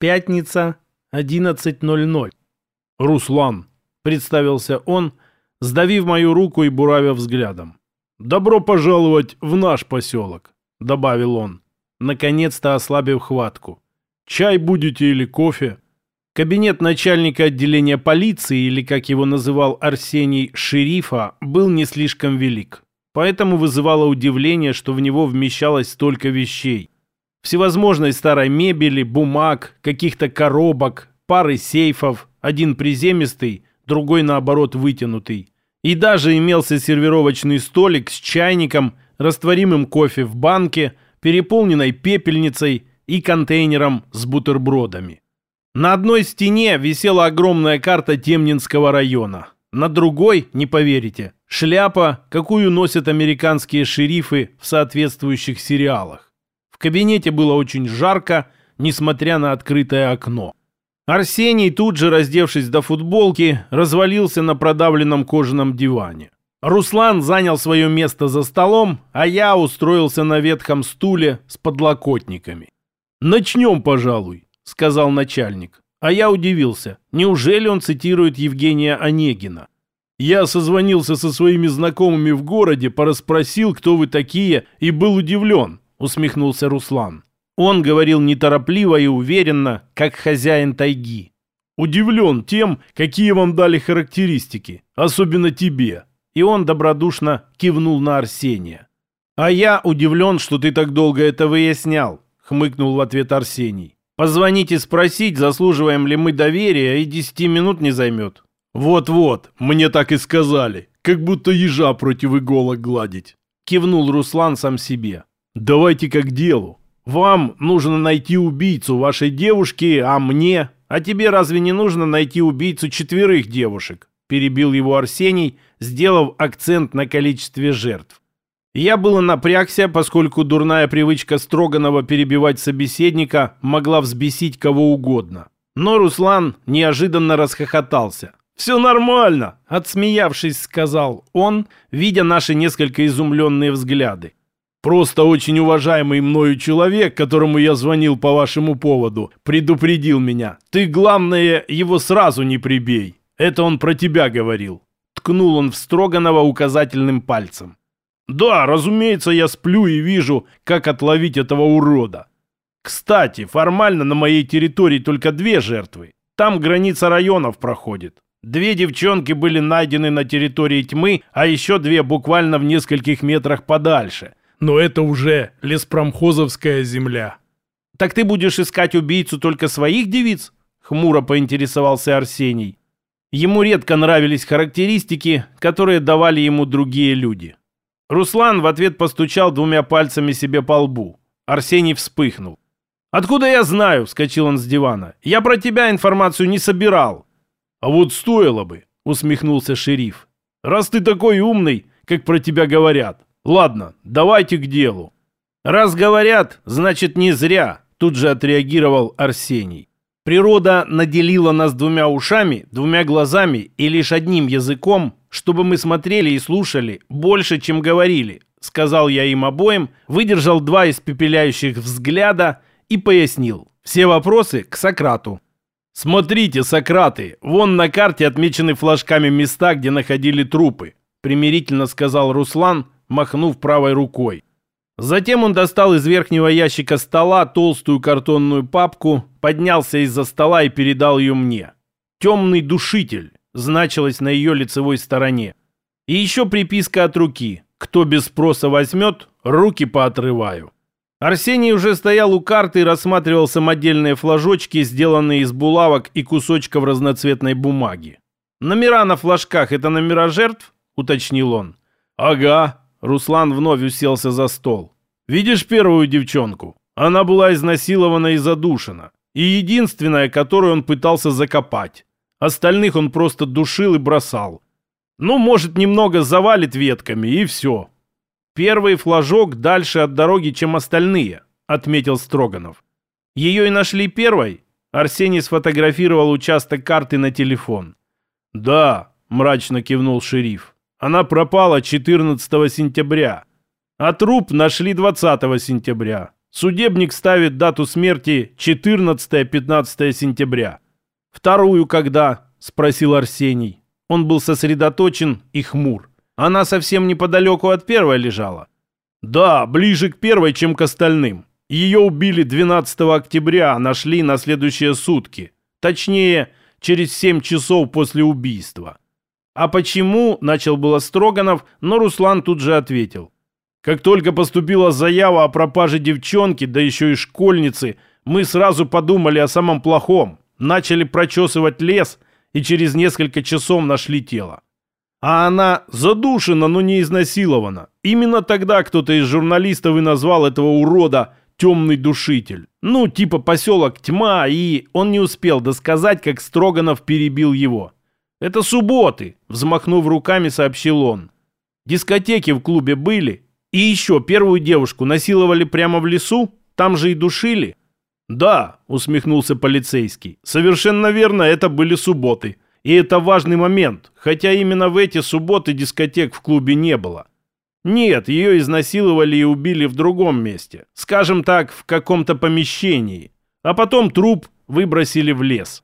Пятница, 11.00. «Руслан», — представился он, сдавив мою руку и буравя взглядом. «Добро пожаловать в наш поселок», — добавил он, наконец-то ослабив хватку. «Чай будете или кофе?» Кабинет начальника отделения полиции, или, как его называл Арсений, шерифа, был не слишком велик. Поэтому вызывало удивление, что в него вмещалось столько вещей. Всевозможной старой мебели, бумаг, каких-то коробок, пары сейфов, один приземистый, другой, наоборот, вытянутый. И даже имелся сервировочный столик с чайником, растворимым кофе в банке, переполненной пепельницей и контейнером с бутербродами. На одной стене висела огромная карта Темнинского района. На другой, не поверите, шляпа, какую носят американские шерифы в соответствующих сериалах. В кабинете было очень жарко, несмотря на открытое окно. Арсений, тут же раздевшись до футболки, развалился на продавленном кожаном диване. Руслан занял свое место за столом, а я устроился на ветхом стуле с подлокотниками. «Начнем, пожалуй», — сказал начальник. А я удивился. Неужели он цитирует Евгения Онегина? Я созвонился со своими знакомыми в городе, порасспросил, кто вы такие, и был удивлен, усмехнулся Руслан. Он говорил неторопливо и уверенно, как хозяин тайги. «Удивлен тем, какие вам дали характеристики, особенно тебе». И он добродушно кивнул на Арсения. «А я удивлен, что ты так долго это выяснял», — хмыкнул в ответ Арсений. «Позвонить и спросить, заслуживаем ли мы доверия, и десяти минут не займет». «Вот-вот, мне так и сказали, как будто ежа против иголок гладить», — кивнул Руслан сам себе. «Давайте как делу. Вам нужно найти убийцу вашей девушки, а мне... А тебе разве не нужно найти убийцу четверых девушек?» Перебил его Арсений, сделав акцент на количестве жертв. Я было напрягся, поскольку дурная привычка Строганова перебивать собеседника могла взбесить кого угодно. Но Руслан неожиданно расхохотался. «Все нормально!» — отсмеявшись, сказал он, видя наши несколько изумленные взгляды. Просто очень уважаемый мною человек, которому я звонил по вашему поводу, предупредил меня. Ты, главное, его сразу не прибей. Это он про тебя говорил. Ткнул он в Строганова указательным пальцем. Да, разумеется, я сплю и вижу, как отловить этого урода. Кстати, формально на моей территории только две жертвы. Там граница районов проходит. Две девчонки были найдены на территории тьмы, а еще две буквально в нескольких метрах подальше но это уже леспромхозовская земля. «Так ты будешь искать убийцу только своих девиц?» — хмуро поинтересовался Арсений. Ему редко нравились характеристики, которые давали ему другие люди. Руслан в ответ постучал двумя пальцами себе по лбу. Арсений вспыхнул. «Откуда я знаю?» — вскочил он с дивана. «Я про тебя информацию не собирал». «А вот стоило бы», — усмехнулся шериф. «Раз ты такой умный, как про тебя говорят, Ладно, давайте к делу. Раз говорят, значит не зря, тут же отреагировал Арсений. Природа наделила нас двумя ушами, двумя глазами и лишь одним языком, чтобы мы смотрели и слушали больше, чем говорили, сказал я им обоим, выдержал два испепеляющих взгляда и пояснил. Все вопросы к Сократу. «Смотрите, Сократы, вон на карте отмечены флажками места, где находили трупы», примирительно сказал Руслан, махнув правой рукой. Затем он достал из верхнего ящика стола толстую картонную папку, поднялся из-за стола и передал ее мне. «Темный душитель» значилось на ее лицевой стороне. И еще приписка от руки. Кто без спроса возьмет, руки поотрываю. Арсений уже стоял у карты и рассматривал самодельные флажочки, сделанные из булавок и кусочков разноцветной бумаги. «Номера на флажках — это номера жертв?» — уточнил он. «Ага», Руслан вновь уселся за стол. «Видишь первую девчонку? Она была изнасилована и задушена. И единственная, которую он пытался закопать. Остальных он просто душил и бросал. Ну, может, немного завалит ветками, и все. Первый флажок дальше от дороги, чем остальные», — отметил Строганов. «Ее и нашли первой?» Арсений сфотографировал участок карты на телефон. «Да», — мрачно кивнул шериф. Она пропала 14 сентября, а труп нашли 20 сентября. Судебник ставит дату смерти 14-15 сентября. «Вторую когда?» – спросил Арсений. Он был сосредоточен и хмур. Она совсем неподалеку от первой лежала. Да, ближе к первой, чем к остальным. Ее убили 12 октября, нашли на следующие сутки. Точнее, через 7 часов после убийства. А почему, начал было Строганов, но Руслан тут же ответил. Как только поступила заява о пропаже девчонки, да еще и школьницы, мы сразу подумали о самом плохом. Начали прочесывать лес и через несколько часов нашли тело. А она задушена, но не изнасилована. Именно тогда кто-то из журналистов и назвал этого урода «темный душитель». Ну, типа поселок Тьма, и он не успел досказать, как Строганов перебил его. «Это субботы», — взмахнув руками, сообщил он. «Дискотеки в клубе были, и еще первую девушку насиловали прямо в лесу? Там же и душили?» «Да», — усмехнулся полицейский, — «совершенно верно, это были субботы». И это важный момент, хотя именно в эти субботы дискотек в клубе не было. Нет, ее изнасиловали и убили в другом месте. Скажем так, в каком-то помещении. А потом труп выбросили в лес.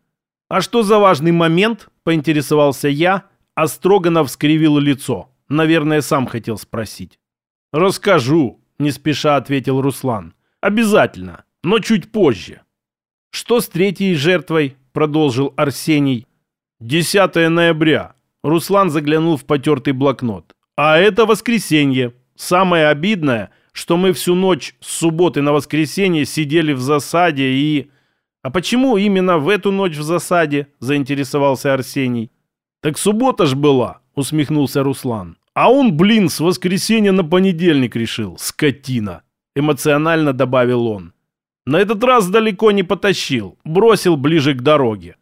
«А что за важный момент?» – поинтересовался я, а Строганов скривил лицо. Наверное, сам хотел спросить. «Расскажу», – не спеша ответил Руслан. «Обязательно, но чуть позже». «Что с третьей жертвой?» – продолжил Арсений. 10 ноября. Руслан заглянул в потертый блокнот. А это воскресенье. Самое обидное, что мы всю ночь с субботы на воскресенье сидели в засаде и... А почему именно в эту ночь в засаде? Заинтересовался Арсений. Так суббота ж была, усмехнулся Руслан. А он, блин, с воскресенья на понедельник решил. Скотина. Эмоционально добавил он. На этот раз далеко не потащил. Бросил ближе к дороге.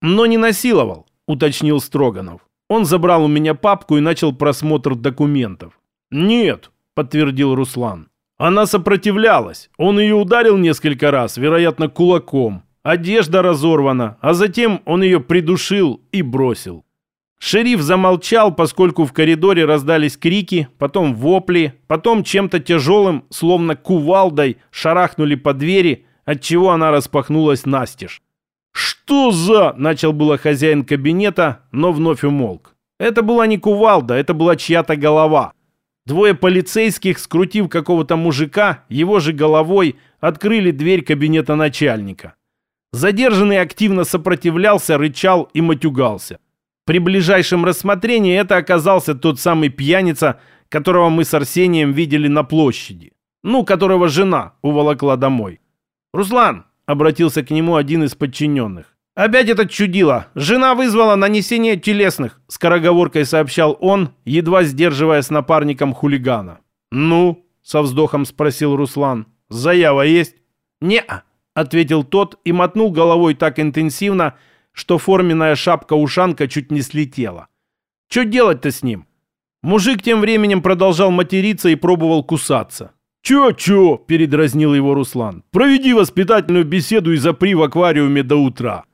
Но не насиловал уточнил Строганов. Он забрал у меня папку и начал просмотр документов. «Нет», — подтвердил Руслан. «Она сопротивлялась. Он ее ударил несколько раз, вероятно, кулаком. Одежда разорвана, а затем он ее придушил и бросил». Шериф замолчал, поскольку в коридоре раздались крики, потом вопли, потом чем-то тяжелым, словно кувалдой, шарахнули по двери, отчего она распахнулась настежь. «Что за...» — начал было хозяин кабинета, но вновь умолк. Это была не кувалда, это была чья-то голова. Двое полицейских, скрутив какого-то мужика, его же головой, открыли дверь кабинета начальника. Задержанный активно сопротивлялся, рычал и матюгался. При ближайшем рассмотрении это оказался тот самый пьяница, которого мы с Арсением видели на площади. Ну, которого жена уволокла домой. «Руслан, обратился к нему один из подчиненных. «Опять это чудило! Жена вызвала нанесение телесных!» Скороговоркой сообщал он, едва сдерживая с напарником хулигана. «Ну?» — со вздохом спросил Руслан. «Заява есть?» «Не-а», ответил тот и мотнул головой так интенсивно, что форменная шапка-ушанка чуть не слетела. «Что делать-то с ним?» Мужик тем временем продолжал материться и пробовал кусаться. «Чё-чё?» – передразнил его Руслан. «Проведи воспитательную беседу и запри в аквариуме до утра».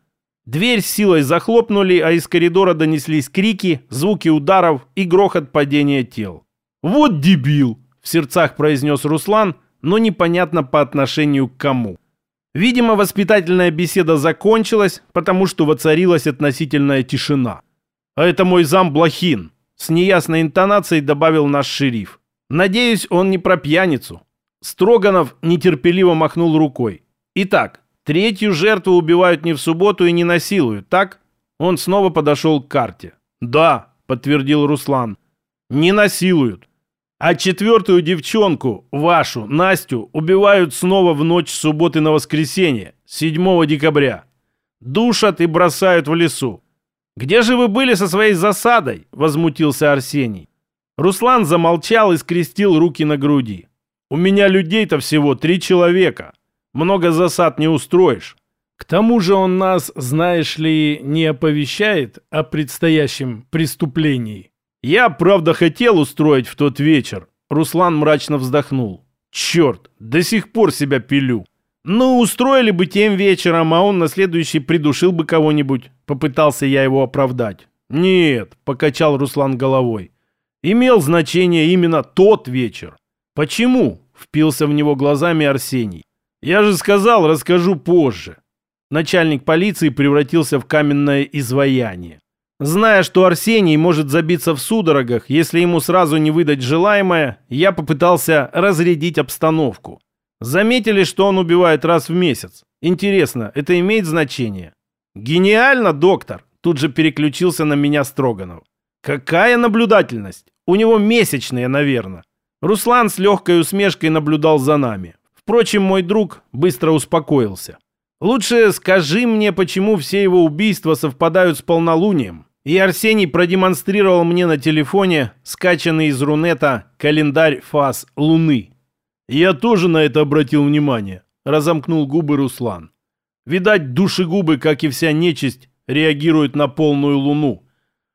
Дверь с силой захлопнули, а из коридора донеслись крики, звуки ударов и грохот падения тел. «Вот дебил!» – в сердцах произнес Руслан, но непонятно по отношению к кому. Видимо, воспитательная беседа закончилась, потому что воцарилась относительная тишина. «А это мой зам Блохин», – с неясной интонацией добавил наш шериф. Надеюсь, он не про пьяницу. Строганов нетерпеливо махнул рукой. Итак, третью жертву убивают не в субботу и не насилуют, так? Он снова подошел к карте. Да, подтвердил Руслан. Не насилуют. А четвертую девчонку, вашу, Настю, убивают снова в ночь субботы на воскресенье, 7 декабря. Душат и бросают в лесу. «Где же вы были со своей засадой?» – возмутился Арсений. Руслан замолчал и скрестил руки на груди. «У меня людей-то всего три человека. Много засад не устроишь. К тому же он нас, знаешь ли, не оповещает о предстоящем преступлении. Я, правда, хотел устроить в тот вечер». Руслан мрачно вздохнул. «Черт, до сих пор себя пилю». «Ну, устроили бы тем вечером, а он на следующий придушил бы кого-нибудь». Попытался я его оправдать. «Нет», — покачал Руслан головой имел значение именно тот вечер. Почему? Впился в него глазами Арсений. Я же сказал, расскажу позже. Начальник полиции превратился в каменное изваяние. Зная, что Арсений может забиться в судорогах, если ему сразу не выдать желаемое, я попытался разрядить обстановку. Заметили, что он убивает раз в месяц. Интересно, это имеет значение? Гениально, доктор! Тут же переключился на меня Строганов. Какая наблюдательность! У него месячные, наверное. Руслан с легкой усмешкой наблюдал за нами. Впрочем, мой друг быстро успокоился. Лучше скажи мне, почему все его убийства совпадают с полнолунием. И Арсений продемонстрировал мне на телефоне скачанный из Рунета календарь фаз Луны. «Я тоже на это обратил внимание», — разомкнул губы Руслан. «Видать, душегубы, как и вся нечисть, реагируют на полную луну.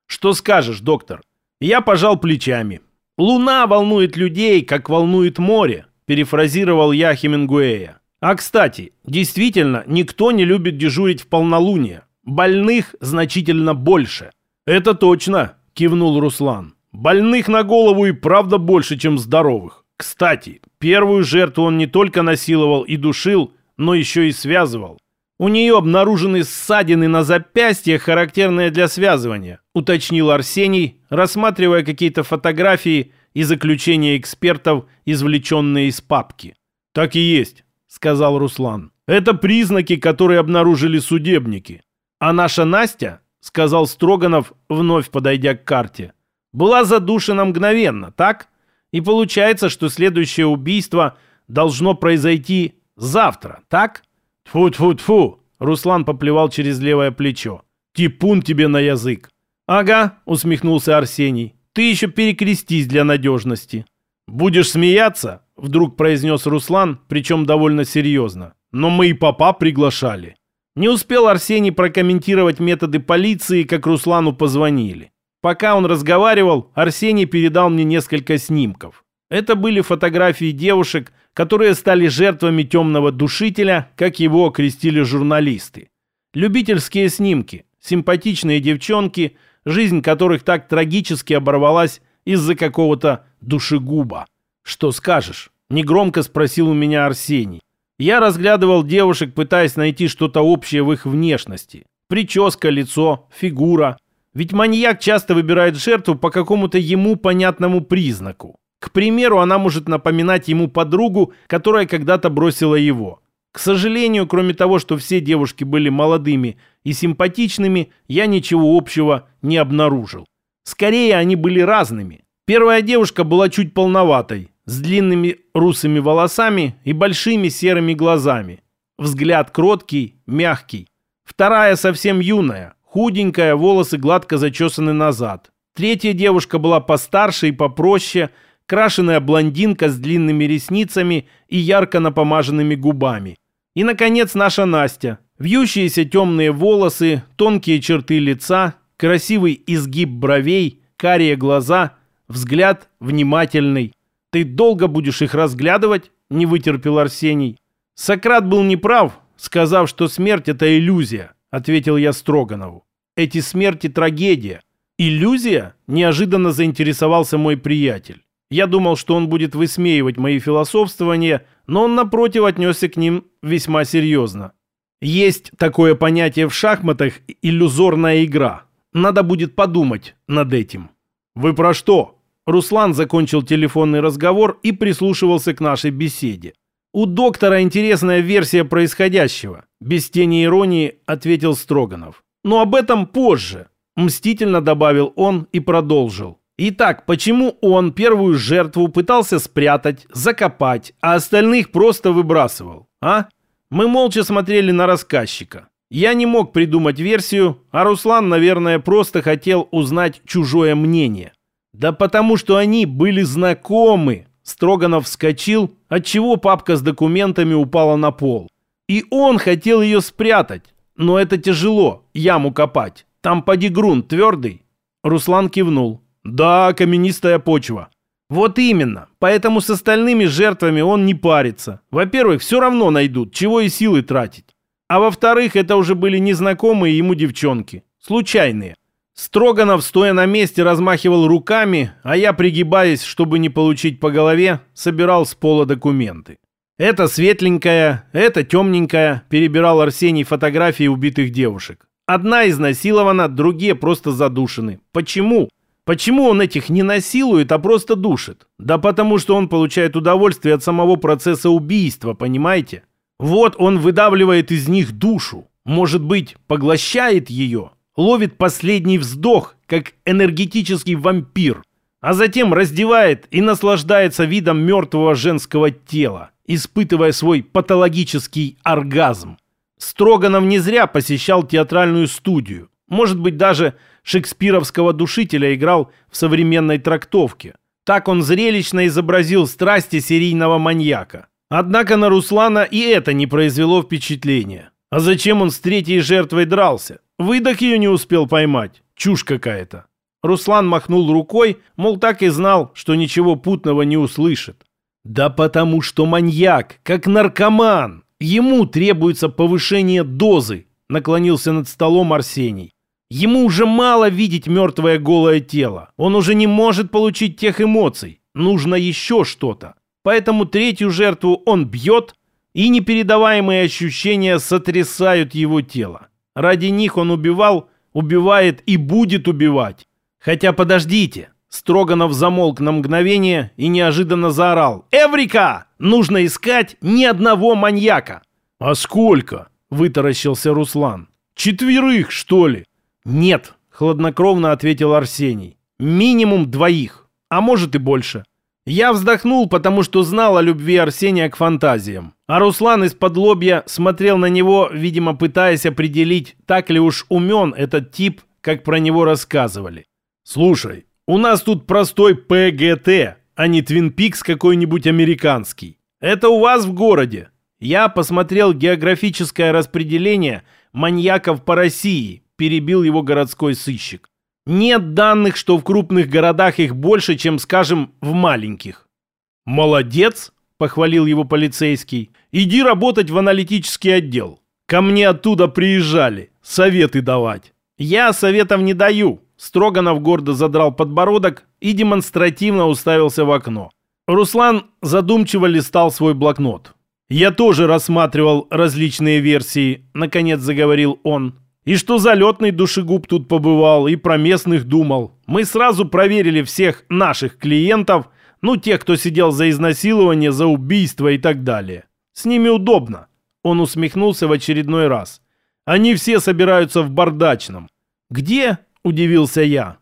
Что скажешь, доктор?» Я пожал плечами. «Луна волнует людей, как волнует море», — перефразировал я Хемингуэя. «А, кстати, действительно, никто не любит дежурить в полнолуние. Больных значительно больше». «Это точно», — кивнул Руслан. «Больных на голову и правда больше, чем здоровых. Кстати, первую жертву он не только насиловал и душил, но еще и связывал. У нее обнаружены ссадины на запястье, характерные для связывания, уточнил Арсений, рассматривая какие-то фотографии и заключения экспертов, извлеченные из папки. «Так и есть», — сказал Руслан. «Это признаки, которые обнаружили судебники. А наша Настя, — сказал Строганов, вновь подойдя к карте, — была задушена мгновенно, так?» И получается, что следующее убийство должно произойти завтра, так? Тфу-тфу-тфу, Руслан поплевал через левое плечо. Типун тебе на язык. Ага, усмехнулся Арсений. Ты еще перекрестись для надежности. Будешь смеяться? Вдруг произнес Руслан, причем довольно серьезно. Но мы и папа приглашали. Не успел Арсений прокомментировать методы полиции, как Руслану позвонили. Пока он разговаривал, Арсений передал мне несколько снимков. Это были фотографии девушек, которые стали жертвами темного душителя, как его окрестили журналисты. Любительские снимки, симпатичные девчонки, жизнь которых так трагически оборвалась из-за какого-то душегуба. «Что скажешь?» – негромко спросил у меня Арсений. Я разглядывал девушек, пытаясь найти что-то общее в их внешности. Прическа, лицо, фигура – ведь маньяк часто выбирает жертву по какому-то ему понятному признаку. К примеру, она может напоминать ему подругу, которая когда-то бросила его. К сожалению, кроме того, что все девушки были молодыми и симпатичными, я ничего общего не обнаружил. Скорее, они были разными. Первая девушка была чуть полноватой, с длинными русыми волосами и большими серыми глазами. Взгляд кроткий, мягкий. Вторая совсем юная, Худенькая, волосы гладко зачесаны назад. Третья девушка была постарше и попроще, крашеная блондинка с длинными ресницами и ярко напомаженными губами. И, наконец, наша Настя. Вьющиеся темные волосы, тонкие черты лица, красивый изгиб бровей, карие глаза, взгляд внимательный. «Ты долго будешь их разглядывать?» – не вытерпел Арсений. Сократ был неправ, сказав, что смерть – это иллюзия. — ответил я Строганову. «Эти смерти — трагедия. Иллюзия?» — неожиданно заинтересовался мой приятель. Я думал, что он будет высмеивать мои философствования, но он, напротив, отнесся к ним весьма серьезно. Есть такое понятие в шахматах — иллюзорная игра. Надо будет подумать над этим. «Вы про что?» Руслан закончил телефонный разговор и прислушивался к нашей беседе. «У доктора интересная версия происходящего», — без тени иронии ответил Строганов. «Но об этом позже», — мстительно добавил он и продолжил. «Итак, почему он первую жертву пытался спрятать, закопать, а остальных просто выбрасывал, а? Мы молча смотрели на рассказчика. Я не мог придумать версию, а Руслан, наверное, просто хотел узнать чужое мнение. Да потому что они были знакомы, Строганов вскочил, отчего папка с документами упала на пол. И он хотел ее спрятать. Но это тяжело, яму копать. Там поди грунт твердый. Руслан кивнул. Да, каменистая почва. Вот именно. Поэтому с остальными жертвами он не парится. Во-первых, все равно найдут, чего и силы тратить. А во-вторых, это уже были незнакомые ему девчонки. Случайные. Строганов, стоя на месте, размахивал руками, а я, пригибаясь, чтобы не получить по голове, собирал с пола документы. Это светленькая, это темненькая, перебирал Арсений фотографии убитых девушек. Одна изнасилована, другие просто задушены. Почему? Почему он этих не насилует, а просто душит? Да потому что он получает удовольствие от самого процесса убийства, понимаете? Вот он выдавливает из них душу. Может быть, поглощает ее, ловит последний вздох, как энергетический вампир, а затем раздевает и наслаждается видом мертвого женского тела, испытывая свой патологический оргазм. Строганов не зря посещал театральную студию. Может быть, даже шекспировского душителя играл в современной трактовке. Так он зрелищно изобразил страсти серийного маньяка. Однако на Руслана и это не произвело впечатления. А зачем он с третьей жертвой дрался? Выдох ее не успел поймать. Чушь какая-то. Руслан махнул рукой, мол, так и знал, что ничего путного не услышит. Да потому что маньяк, как наркоман. Ему требуется повышение дозы, наклонился над столом Арсений. Ему уже мало видеть мертвое голое тело. Он уже не может получить тех эмоций. Нужно еще что-то. Поэтому третью жертву он бьет, и непередаваемые ощущения сотрясают его тело. Ради них он убивал, убивает и будет убивать. Хотя подождите, Строганов замолк на мгновение и неожиданно заорал. «Эврика! Нужно искать ни одного маньяка!» «А сколько?» – вытаращился Руслан. «Четверых, что ли?» «Нет», – хладнокровно ответил Арсений. «Минимум двоих, а может и больше». Я вздохнул, потому что знал о любви Арсения к фантазиям. А Руслан из-под лобья смотрел на него, видимо, пытаясь определить, так ли уж умен этот тип, как про него рассказывали. «Слушай, у нас тут простой ПГТ, а не Твин Пикс какой-нибудь американский. Это у вас в городе». Я посмотрел географическое распределение маньяков по России, перебил его городской сыщик. Нет данных, что в крупных городах их больше, чем, скажем, в маленьких. «Молодец!» – похвалил его полицейский. «Иди работать в аналитический отдел. Ко мне оттуда приезжали, советы давать». «Я советов не даю», – Строганов гордо задрал подбородок и демонстративно уставился в окно. Руслан задумчиво листал свой блокнот. «Я тоже рассматривал различные версии», – наконец заговорил он. И что залетный душегуб тут побывал, и про местных думал. Мы сразу проверили всех наших клиентов, ну, тех, кто сидел за изнасилование, за убийство и так далее. С ними удобно. Он усмехнулся в очередной раз. Они все собираются в бардачном. «Где?» – удивился я.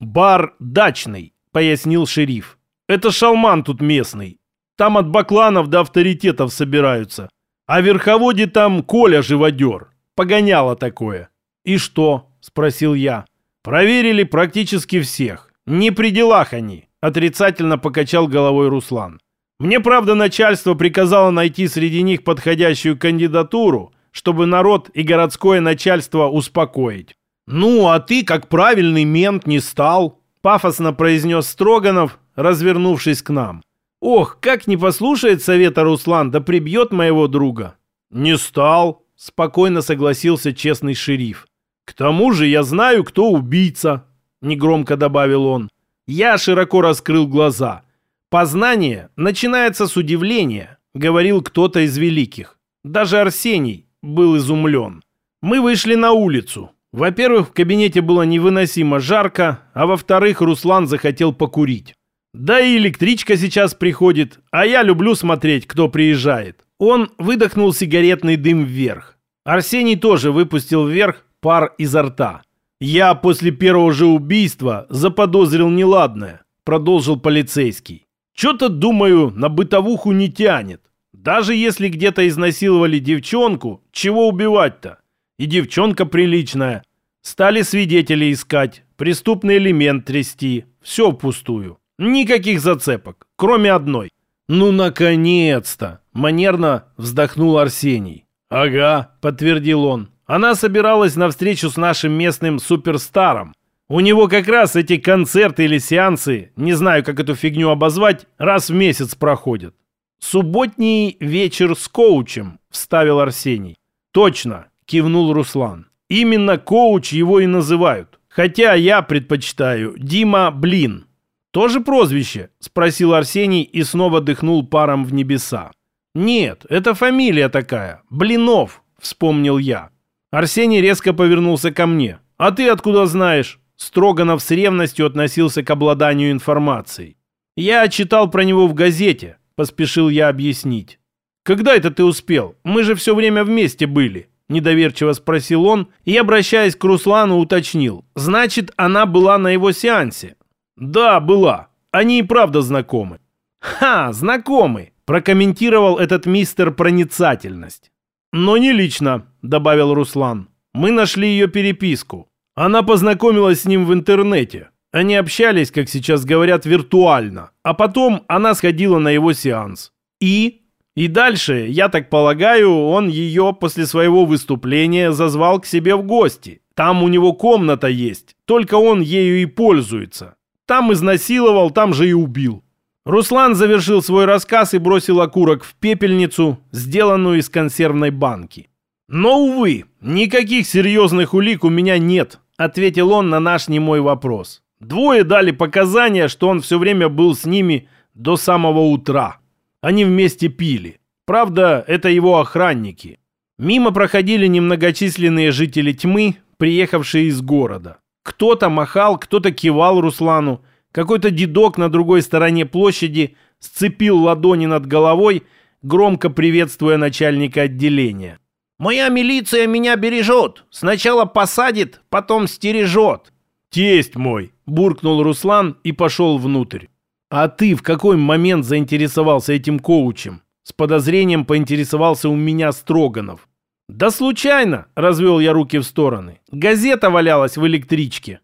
«Бар дачный», – пояснил шериф. «Это шалман тут местный. Там от бакланов до авторитетов собираются. А верховоде там Коля живодер. Погоняло такое. «И что?» – спросил я. «Проверили практически всех. Не при делах они», – отрицательно покачал головой Руслан. «Мне, правда, начальство приказало найти среди них подходящую кандидатуру, чтобы народ и городское начальство успокоить. «Ну, а ты, как правильный мент, не стал», – пафосно произнес Строганов, развернувшись к нам. «Ох, как не послушает совета Руслан, да прибьет моего друга». «Не стал», – спокойно согласился честный шериф. «К тому же я знаю, кто убийца», — негромко добавил он. Я широко раскрыл глаза. «Познание начинается с удивления», — говорил кто-то из великих. Даже Арсений был изумлен. Мы вышли на улицу. Во-первых, в кабинете было невыносимо жарко, а во-вторых, Руслан захотел покурить. Да и электричка сейчас приходит, а я люблю смотреть, кто приезжает. Он выдохнул сигаретный дым вверх. Арсений тоже выпустил вверх пар изо рта. «Я после первого же убийства заподозрил неладное», — продолжил полицейский. «Чё-то, думаю, на бытовуху не тянет. Даже если где-то изнасиловали девчонку, чего убивать-то? И девчонка приличная. Стали свидетелей искать, преступный элемент трясти. Все впустую. Никаких зацепок, кроме одной. «Ну, наконец-то!» — манерно вздохнул Арсений. «Ага», — подтвердил он. Она собиралась на встречу с нашим местным суперстаром. У него как раз эти концерты или сеансы, не знаю, как эту фигню обозвать, раз в месяц проходят. «Субботний вечер с коучем», — вставил Арсений. «Точно», — кивнул Руслан. «Именно коуч его и называют. Хотя я предпочитаю Дима Блин. «Тоже прозвище?» – спросил Арсений и снова дыхнул паром в небеса. «Нет, это фамилия такая. Блинов», – вспомнил я. Арсений резко повернулся ко мне. «А ты откуда знаешь?» Строганов с ревностью относился к обладанию информацией. «Я читал про него в газете», – поспешил я объяснить. «Когда это ты успел? Мы же все время вместе были», – недоверчиво спросил он и, обращаясь к Руслану, уточнил. «Значит, она была на его сеансе?» «Да, была. Они и правда знакомы». «Ха, знакомы!» – прокомментировал этот мистер проницательность. «Но не лично», – добавил Руслан. «Мы нашли ее переписку. Она познакомилась с ним в интернете. Они общались, как сейчас говорят, виртуально. А потом она сходила на его сеанс. И? И дальше, я так полагаю, он ее после своего выступления зазвал к себе в гости. Там у него комната есть, только он ею и пользуется. Там изнасиловал, там же и убил. Руслан завершил свой рассказ и бросил окурок в пепельницу, сделанную из консервной банки. «Но, увы, никаких серьезных улик у меня нет», — ответил он на наш немой вопрос. Двое дали показания, что он все время был с ними до самого утра. Они вместе пили. Правда, это его охранники. Мимо проходили немногочисленные жители тьмы, приехавшие из города. Кто-то махал, кто-то кивал Руслану. Какой-то дедок на другой стороне площади сцепил ладони над головой, громко приветствуя начальника отделения. «Моя милиция меня бережет. Сначала посадит, потом стережет». «Тесть мой!» – буркнул Руслан и пошел внутрь. «А ты в какой момент заинтересовался этим коучем?» С подозрением поинтересовался у меня Строганов. «Да случайно!» – развел я руки в стороны. «Газета валялась в электричке».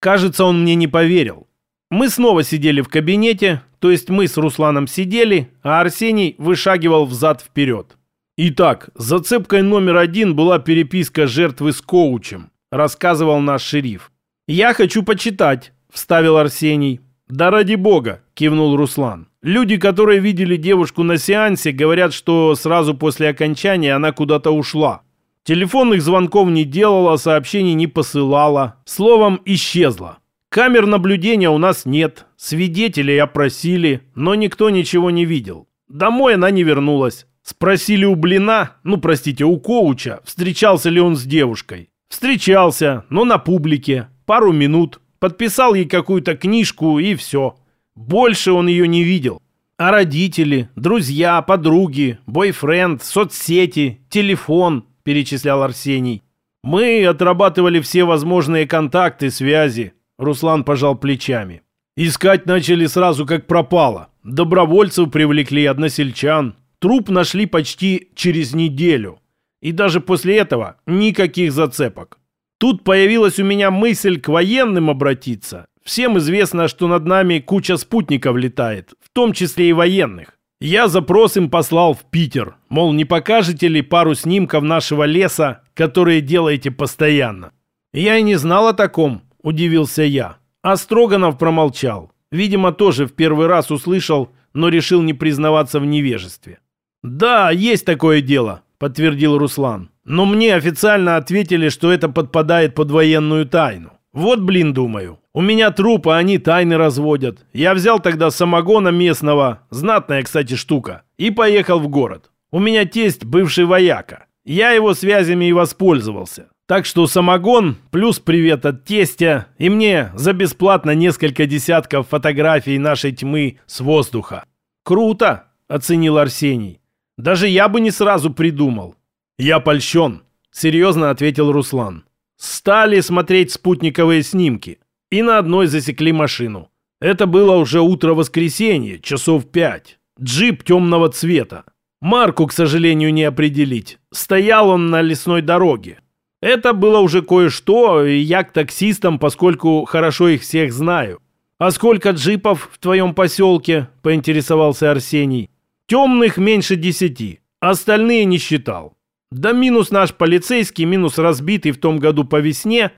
Кажется, он мне не поверил. Мы снова сидели в кабинете, то есть мы с Русланом сидели, а Арсений вышагивал взад-вперед. Итак, зацепкой номер один была переписка жертвы с коучем, рассказывал наш шериф. «Я хочу почитать», – вставил Арсений. «Да ради бога», – кивнул Руслан. Люди, которые видели девушку на сеансе, говорят, что сразу после окончания она куда-то ушла. Телефонных звонков не делала, сообщений не посылала. Словом, исчезла. Камер наблюдения у нас нет. Свидетелей опросили, но никто ничего не видел. Домой она не вернулась. Спросили у Блина, ну, простите, у коуча, встречался ли он с девушкой. Встречался, но на публике. Пару минут. Подписал ей какую-то книжку и все. Больше он ее не видел. А родители, друзья, подруги, бойфренд, соцсети, телефон, перечислял Арсений. Мы отрабатывали все возможные контакты, связи. Руслан пожал плечами. Искать начали сразу, как пропало. Добровольцев привлекли, односельчан. Труп нашли почти через неделю. И даже после этого никаких зацепок. Тут появилась у меня мысль к военным обратиться. Всем известно, что над нами куча спутников летает, в том числе и военных. Я запрос им послал в Питер, мол, не покажете ли пару снимков нашего леса, которые делаете постоянно. Я и не знал о таком, удивился я. А Строганов промолчал. Видимо, тоже в первый раз услышал, но решил не признаваться в невежестве. «Да, есть такое дело», — подтвердил Руслан. «Но мне официально ответили, что это подпадает под военную тайну. Вот, блин, думаю. У меня труп, а они тайны разводят. Я взял тогда самогона местного, знатная, кстати, штука, и поехал в город. У меня тесть бывший вояка. Я его связями и воспользовался. Так что самогон плюс привет от тестя, и мне за бесплатно несколько десятков фотографий нашей тьмы с воздуха. Круто, оценил Арсений. Даже я бы не сразу придумал. Я польщен, серьезно ответил Руслан. Стали смотреть спутниковые снимки и на одной засекли машину. Это было уже утро воскресенья, часов пять. Джип темного цвета. Марку, к сожалению, не определить. Стоял он на лесной дороге. Это было уже кое-что, и я к таксистам, поскольку хорошо их всех знаю. «А сколько джипов в твоем поселке?» – поинтересовался Арсений. «Темных меньше десяти. Остальные не считал. Да минус наш полицейский, минус разбитый в том году по весне,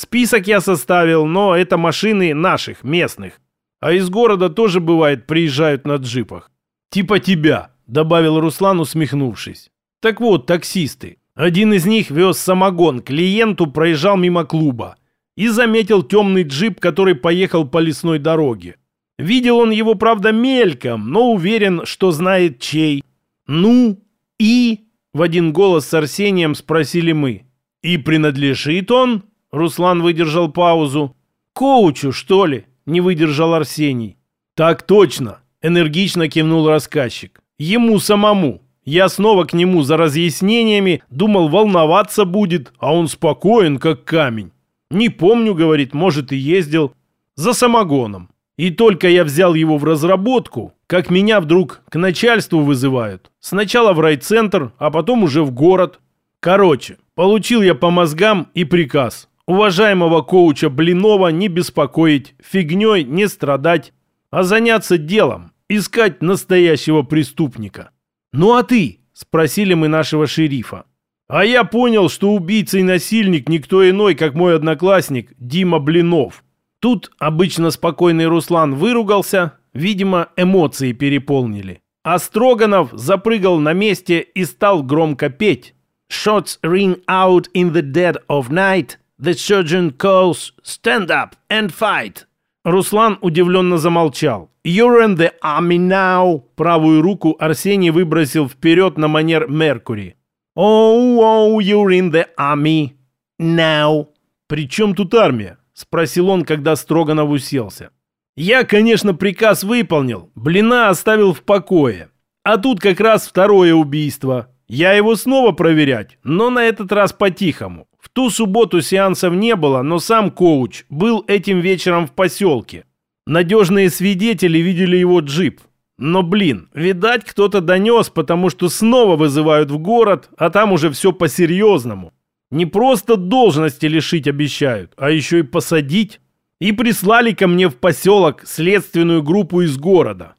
Список я составил, но это машины наших, местных. А из города тоже бывает приезжают на джипах. Типа тебя, добавил Руслан, усмехнувшись. Так вот, таксисты. Один из них вез самогон, клиенту проезжал мимо клуба. и заметил темный джип, который поехал по лесной дороге. Видел он его, правда, мельком, но уверен, что знает чей. «Ну и?» — в один голос с Арсением спросили мы. «И принадлежит он?» — Руслан выдержал паузу. «Коучу, что ли?» — не выдержал Арсений. «Так точно!» — энергично кивнул рассказчик. «Ему самому. Я снова к нему за разъяснениями, думал, волноваться будет, а он спокоен, как камень. Не помню, говорит, может и ездил. За самогоном. И только я взял его в разработку, как меня вдруг к начальству вызывают. Сначала в райцентр, а потом уже в город. Короче, получил я по мозгам и приказ. Уважаемого коуча Блинова не беспокоить, фигней не страдать, а заняться делом, искать настоящего преступника. «Ну а ты?» – спросили мы нашего шерифа. А я понял, что убийца и насильник никто иной, как мой одноклассник Дима Блинов. Тут обычно спокойный Руслан выругался, видимо, эмоции переполнили. А Строганов запрыгал на месте и стал громко петь. Shots ring out in the dead of night. The surgeon calls stand up and fight. Руслан удивленно замолчал. You're in the army now. Правую руку Арсений выбросил вперед на манер Меркури. Oh, oh, you're in the army now. При чем тут армия? Спросил он, когда Строганов уселся. Я, конечно, приказ выполнил, блина оставил в покое. А тут как раз второе убийство. Я его снова проверять, но на этот раз по-тихому. В ту субботу сеансов не было, но сам коуч был этим вечером в поселке. Надежные свидетели видели его джип. Но, блин, видать, кто-то донес, потому что снова вызывают в город, а там уже все по-серьезному. Не просто должности лишить обещают, а еще и посадить. И прислали ко мне в поселок следственную группу из города.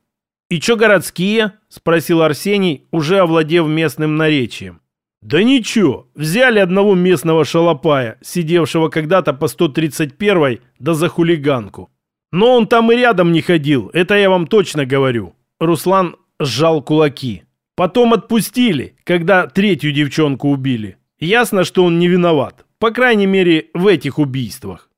«И чё городские?» – спросил Арсений, уже овладев местным наречием. «Да ничего, взяли одного местного шалопая, сидевшего когда-то по 131-й, да за хулиганку. Но он там и рядом не ходил, это я вам точно говорю». Руслан сжал кулаки. Потом отпустили, когда третью девчонку убили. Ясно, что он не виноват. По крайней мере, в этих убийствах.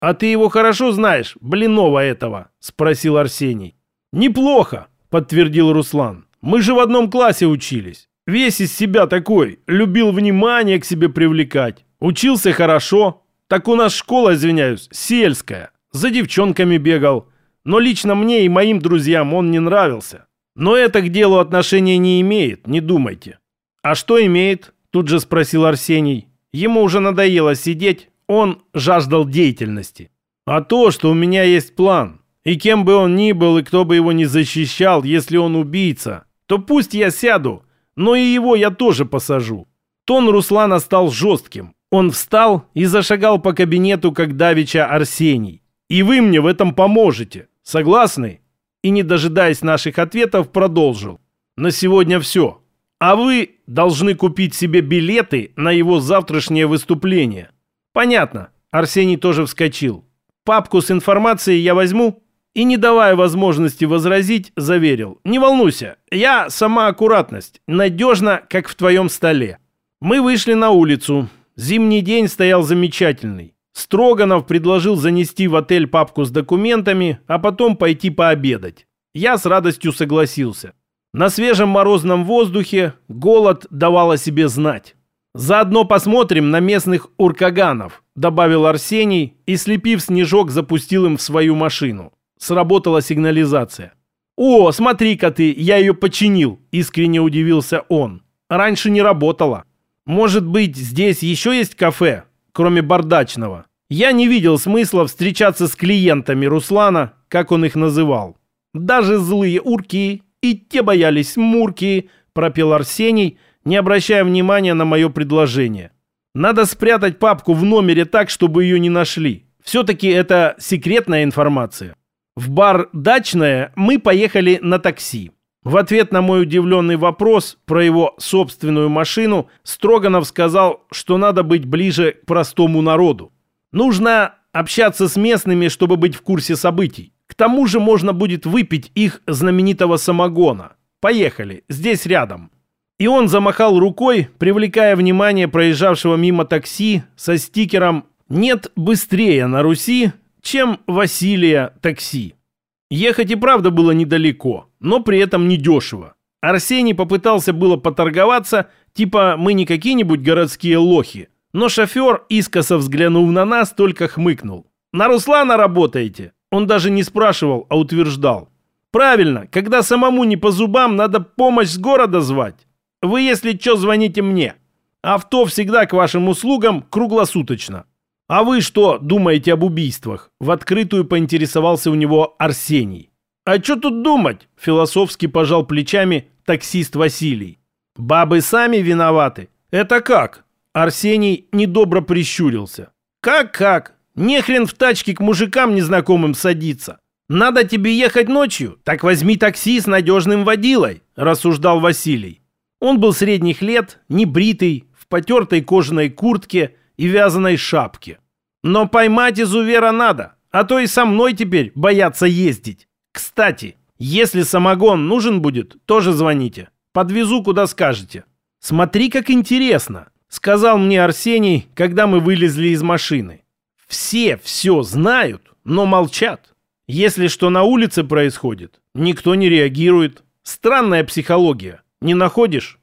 «А ты его хорошо знаешь, Блинова этого?» – спросил Арсений. «Неплохо», – подтвердил Руслан. «Мы же в одном классе учились. Весь из себя такой, любил внимание к себе привлекать. Учился хорошо. Так у нас школа, извиняюсь, сельская. За девчонками бегал. Но лично мне и моим друзьям он не нравился. Но это к делу отношения не имеет, не думайте». «А что имеет?» Тут же спросил Арсений. Ему уже надоело сидеть, он жаждал деятельности. А то, что у меня есть план. И кем бы он ни был, и кто бы его ни защищал, если он убийца, то пусть я сяду, но и его я тоже посажу. Тон Руслана стал жестким. Он встал и зашагал по кабинету, как давеча Арсений. И вы мне в этом поможете. Согласны? И, не дожидаясь наших ответов, продолжил. На сегодня все. А вы должны купить себе билеты на его завтрашнее выступление. Понятно. Арсений тоже вскочил. Папку с информацией я возьму. И, не давая возможности возразить, заверил. Не волнуйся, я сама аккуратность. Надежно, как в твоем столе. Мы вышли на улицу. Зимний день стоял замечательный. Строганов предложил занести в отель папку с документами, а потом пойти пообедать. Я с радостью согласился. На свежем морозном воздухе голод давал о себе знать. «Заодно посмотрим на местных уркаганов», — добавил Арсений и, слепив снежок, запустил им в свою машину. Сработала сигнализация. «О, смотри-ка ты, я ее починил», — искренне удивился он. «Раньше не работала. Может быть, здесь еще есть кафе, кроме бардачного?» Я не видел смысла встречаться с клиентами Руслана, как он их называл. Даже злые урки и те боялись Мурки, пропел Арсений, не обращая внимания на мое предложение. Надо спрятать папку в номере так, чтобы ее не нашли. Все-таки это секретная информация. В бар «Дачная» мы поехали на такси. В ответ на мой удивленный вопрос про его собственную машину Строганов сказал, что надо быть ближе к простому народу. Нужно общаться с местными, чтобы быть в курсе событий. К тому же можно будет выпить их знаменитого самогона. Поехали, здесь рядом. И он замахал рукой, привлекая внимание проезжавшего мимо такси со стикером нет быстрее на Руси, чем Василия такси. Ехать и правда было недалеко, но при этом недешево. Арсений попытался было поторговаться, типа мы не какие-нибудь городские лохи. Но шофер, искоса взглянув на нас, только хмыкнул. «На Руслана работаете?» Он даже не спрашивал, а утверждал. «Правильно, когда самому не по зубам, надо помощь с города звать. Вы, если что, звоните мне. Авто всегда к вашим услугам круглосуточно». «А вы что думаете об убийствах?» В открытую поинтересовался у него Арсений. «А что тут думать?» Философски пожал плечами таксист Василий. «Бабы сами виноваты». «Это как?» Арсений недобро прищурился. «Как-как? Нехрен в тачке к мужикам незнакомым садиться. Надо тебе ехать ночью? Так возьми такси с надежным водилой», рассуждал Василий. Он был средних лет, небритый, в потертой кожаной куртке и вязаной шапке. Но поймать изувера надо, а то и со мной теперь боятся ездить. Кстати, если самогон нужен будет, тоже звоните. Подвезу, куда скажете. Смотри, как интересно, сказал мне Арсений, когда мы вылезли из машины. Все все знают, но молчат. Если что на улице происходит, никто не реагирует. Странная психология. Не находишь?